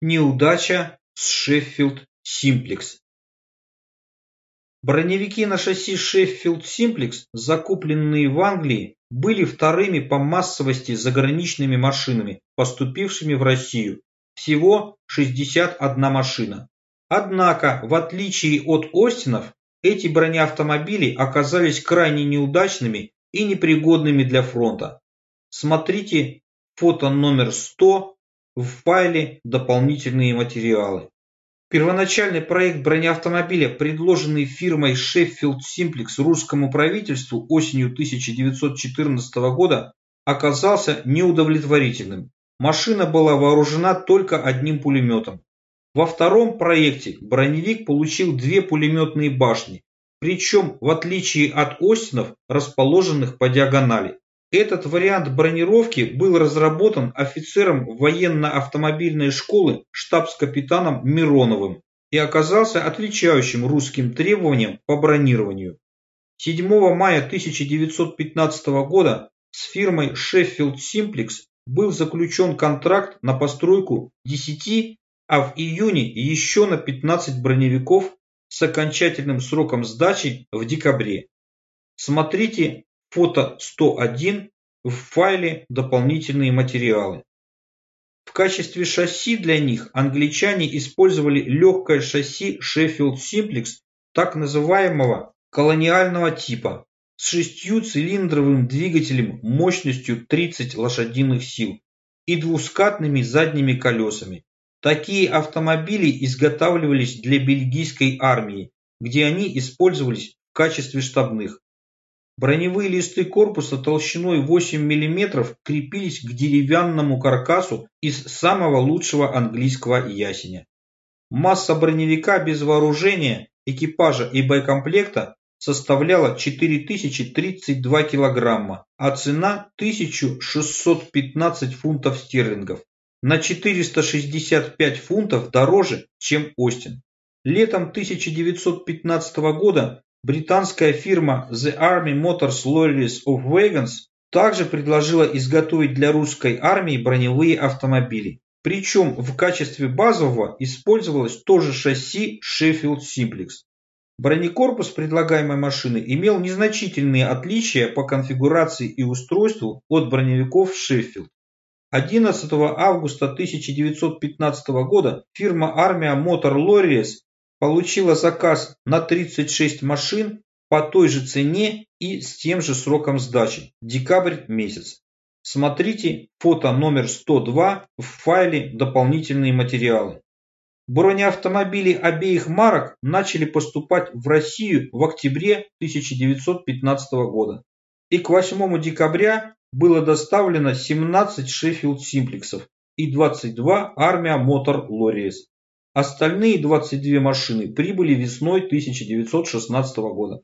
Неудача с Шеффилд Симплекс. Броневики на шасси Шеффилд Симплекс, закупленные в Англии, были вторыми по массовости заграничными машинами, поступившими в Россию. Всего 61 машина. Однако, в отличие от Остинов, эти бронеавтомобили оказались крайне неудачными и непригодными для фронта. Смотрите фото номер 100 в файле «Дополнительные материалы». Первоначальный проект бронеавтомобиля, предложенный фирмой Sheffield Simplex русскому правительству осенью 1914 года, оказался неудовлетворительным. Машина была вооружена только одним пулеметом. Во втором проекте броневик получил две пулеметные башни, причем в отличие от Остинов, расположенных по диагонали. Этот вариант бронировки был разработан офицером военно-автомобильной школы штабс-капитаном Мироновым и оказался отличающим русским требованиям по бронированию. 7 мая 1915 года с фирмой Sheffield Simplex был заключен контракт на постройку 10, а в июне еще на 15 броневиков с окончательным сроком сдачи в декабре. Смотрите Фото 101 в файле «Дополнительные материалы». В качестве шасси для них англичане использовали легкое шасси Sheffield Simplex так называемого колониального типа с шестью-цилиндровым двигателем мощностью 30 лошадиных сил и двускатными задними колесами. Такие автомобили изготавливались для бельгийской армии, где они использовались в качестве штабных. Броневые листы корпуса толщиной 8 мм крепились к деревянному каркасу из самого лучшего английского ясеня. Масса броневика без вооружения, экипажа и боекомплекта составляла 4032 килограмма, а цена 1615 фунтов стерлингов. На 465 фунтов дороже, чем Остин. Летом 1915 года Британская фирма The Army Motors Lorries of Wagons также предложила изготовить для русской армии броневые автомобили. Причем в качестве базового использовалось тоже шасси Sheffield Simplex. Бронекорпус предлагаемой машины имел незначительные отличия по конфигурации и устройству от броневиков Sheffield. 11 августа 1915 года фирма Armia Motor Lorries получила заказ на 36 машин по той же цене и с тем же сроком сдачи – декабрь месяц. Смотрите фото номер 102 в файле «Дополнительные материалы». Бронеавтомобили обеих марок начали поступать в Россию в октябре 1915 года. И к 8 декабря было доставлено 17 Шеффилд Симплексов и 22 Армия Мотор Лориес. Остальные 22 машины прибыли весной 1916 года.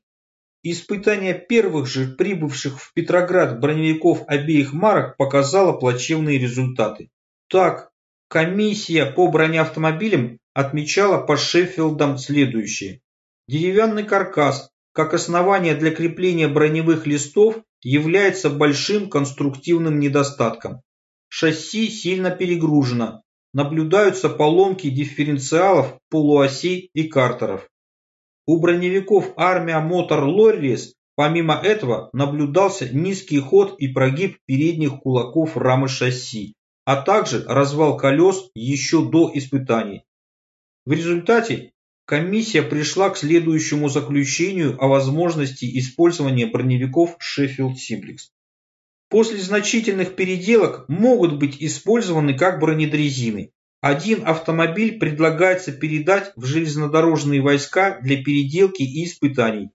Испытание первых же прибывших в Петроград броневиков обеих марок показало плачевные результаты. Так, комиссия по бронеавтомобилям отмечала по Шеффилдам следующее. Деревянный каркас, как основание для крепления броневых листов, является большим конструктивным недостатком. Шасси сильно перегружено, наблюдаются поломки дифференциалов, полуосей и картеров. У броневиков армия Мотор Лоррис помимо этого наблюдался низкий ход и прогиб передних кулаков рамы шасси, а также развал колес еще до испытаний. В результате комиссия пришла к следующему заключению о возможности использования броневиков Sheffield Simplex после значительных переделок могут быть использованы как бронедрезины. Один автомобиль предлагается передать в железнодорожные войска для переделки и испытаний.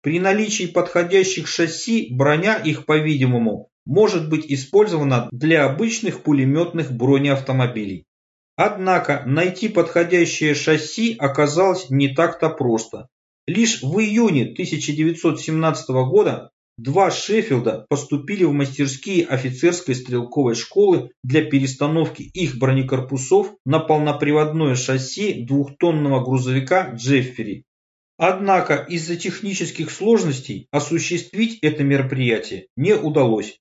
При наличии подходящих шасси броня их, по-видимому, может быть использована для обычных пулеметных бронеавтомобилей. Однако найти подходящее шасси оказалось не так-то просто. Лишь в июне 1917 года Два Шеффилда поступили в мастерские офицерской стрелковой школы для перестановки их бронекорпусов на полноприводное шасси двухтонного грузовика Джеффери. Однако из-за технических сложностей осуществить это мероприятие не удалось.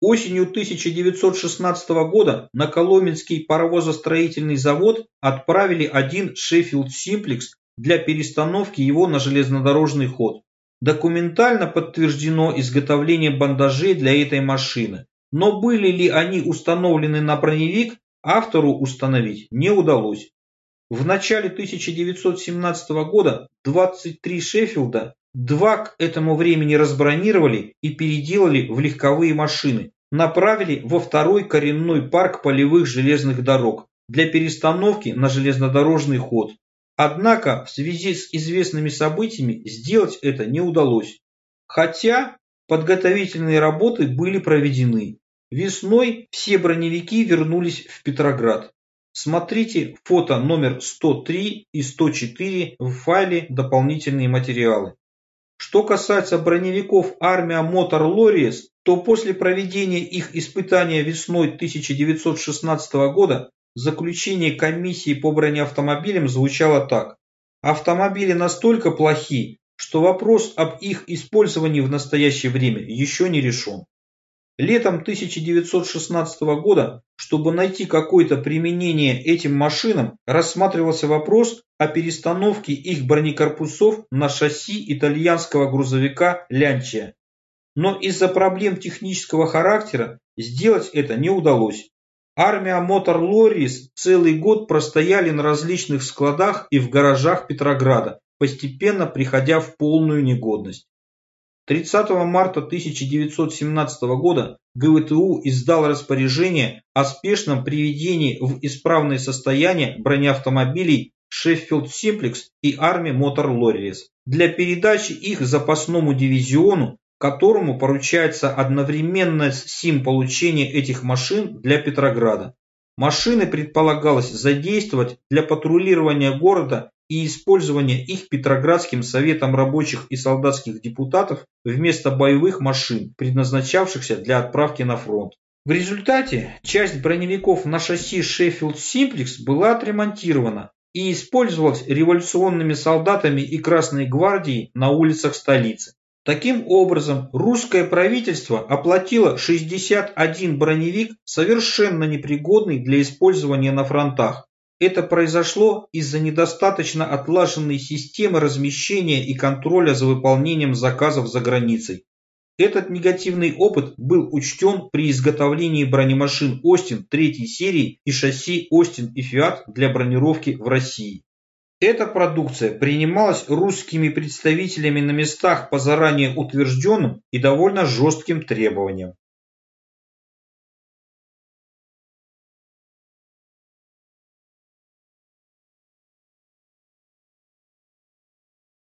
Осенью 1916 года на Коломенский паровозостроительный завод отправили один Шеффилд Симплекс для перестановки его на железнодорожный ход. Документально подтверждено изготовление бандажей для этой машины, но были ли они установлены на броневик, автору установить не удалось. В начале 1917 года 23 Шеффилда два к этому времени разбронировали и переделали в легковые машины, направили во второй коренной парк полевых железных дорог для перестановки на железнодорожный ход. Однако в связи с известными событиями сделать это не удалось. Хотя подготовительные работы были проведены. Весной все броневики вернулись в Петроград. Смотрите фото номер 103 и 104 в файле «Дополнительные материалы». Что касается броневиков армия Мотор Лориес, то после проведения их испытания весной 1916 года заключение комиссии по бронеавтомобилям звучало так. Автомобили настолько плохи, что вопрос об их использовании в настоящее время еще не решен. Летом 1916 года, чтобы найти какое-то применение этим машинам, рассматривался вопрос о перестановке их бронекорпусов на шасси итальянского грузовика «Лянчия». Но из-за проблем технического характера сделать это не удалось. Армия Мотор Лорис целый год простояли на различных складах и в гаражах Петрограда, постепенно приходя в полную негодность. 30 марта 1917 года ГВТУ издал распоряжение о спешном приведении в исправное состояние бронеавтомобилей Шеффилд Симплекс и армии Мотор Лоррис для передачи их запасному дивизиону, которому поручается одновременно с сим получение этих машин для Петрограда. Машины предполагалось задействовать для патрулирования города и использование их Петроградским советом рабочих и солдатских депутатов вместо боевых машин, предназначавшихся для отправки на фронт. В результате часть броневиков на шасси Шеффилд Симплекс была отремонтирована и использовалась революционными солдатами и Красной гвардией на улицах столицы. Таким образом, русское правительство оплатило 61 броневик, совершенно непригодный для использования на фронтах, это произошло из-за недостаточно отлаженной системы размещения и контроля за выполнением заказов за границей. Этот негативный опыт был учтен при изготовлении бронемашин Остин третьей серии и шасси Остин и Фиат для бронировки в России. Эта продукция принималась русскими представителями на местах по заранее утвержденным и довольно жестким требованиям.